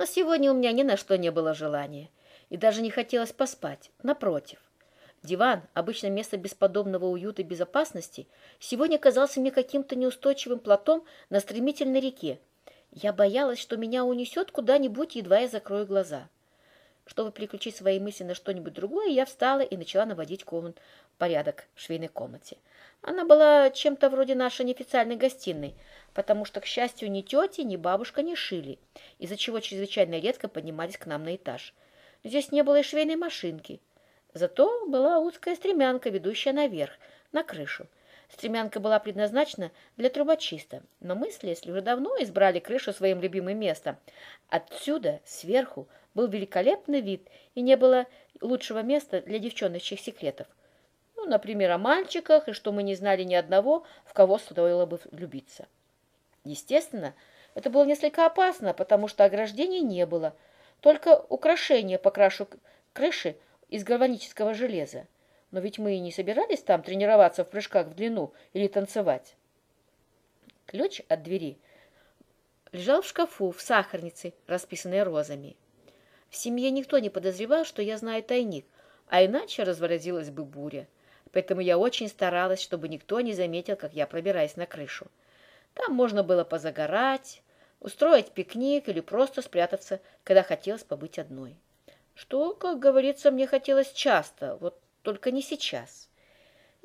Но сегодня у меня ни на что не было желания, и даже не хотелось поспать, напротив. Диван, обычно место бесподобного уюта и безопасности, сегодня казался мне каким-то неустойчивым платом на стремительной реке. Я боялась, что меня унесет куда-нибудь, едва я закрою глаза. Чтобы переключить свои мысли на что-нибудь другое, я встала и начала наводить комнат порядок в швейной комнате. Она была чем-то вроде нашей неофициальной гостиной, потому что, к счастью, ни тети, ни бабушка не шили, из-за чего чрезвычайно редко поднимались к нам на этаж. Здесь не было и швейной машинки. Зато была узкая стремянка, ведущая наверх, на крышу. Стремянка была предназначена для трубочиста, но мы с Лесли уже давно избрали крышу своим любимым местом. Отсюда, сверху, был великолепный вид, и не было лучшего места для девчоночных секретов. Ну, например, о мальчиках, и что мы не знали ни одного, в кого стоило бы влюбиться. Естественно, это было несколько опасно, потому что ограждений не было, только украшения по крашу крыши – из гальванического железа. Но ведь мы и не собирались там тренироваться в прыжках в длину или танцевать. Ключ от двери лежал в шкафу в сахарнице, расписанной розами. В семье никто не подозревал, что я знаю тайник, а иначе разворотилась бы буря. Поэтому я очень старалась, чтобы никто не заметил, как я пробираюсь на крышу. Там можно было позагорать, устроить пикник или просто спрятаться, когда хотелось побыть одной что, как говорится, мне хотелось часто, вот только не сейчас.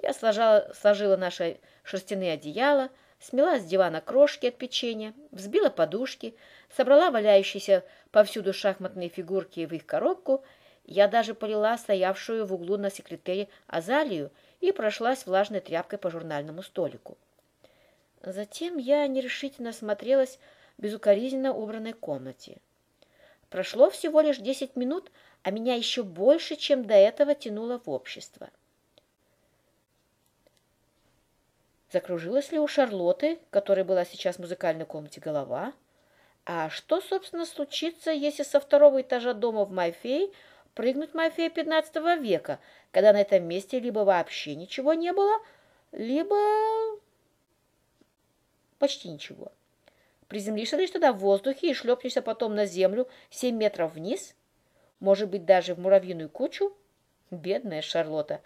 Я сложила, сложила наши шерстяные одеяла, смела с дивана крошки от печенья, взбила подушки, собрала валяющиеся повсюду шахматные фигурки в их коробку. Я даже полила стоявшую в углу на секретере азалию и прошлась влажной тряпкой по журнальному столику. Затем я нерешительно смотрелась в безукоризненно убранной комнате. Прошло всего лишь десять минут, а меня еще больше, чем до этого, тянуло в общество. Закружилась ли у Шарлотты, которая была сейчас в музыкальной комнате, голова? А что, собственно, случится, если со второго этажа дома в Майфей прыгнуть Майфей XV века, когда на этом месте либо вообще ничего не было, либо почти ничего? Приземлишься лишь тогда в воздухе и шлепнешься потом на землю семь метров вниз? Может быть, даже в муравьиную кучу? Бедная Шарлотта.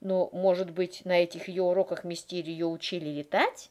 Но, может быть, на этих ее уроках мистерии ее учили летать?